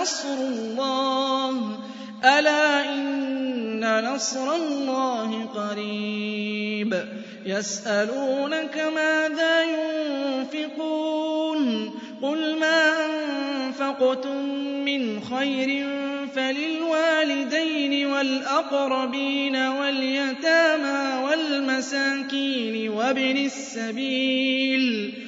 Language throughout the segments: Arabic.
نَصْرُ اللَّهِ ۗ. أَلَا إِنَّ نَصْرَ اللَّهِ قَرِيبٌ. يَسْأَلُونَكَ مَاذَا يُنفِقُونَ ۖ؟ قُلْ مَا أَنفَقْتُم مِّنْ خَيْرٍ فَلِلْوَالِدَيْنِ وَالْأَقْرَبِينَ وَالْيَتَامَىٰ وَالْمَسَاكِينِ وَابْنِ السَّبِيلِ ۗ.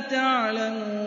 تَعْلَمُونَ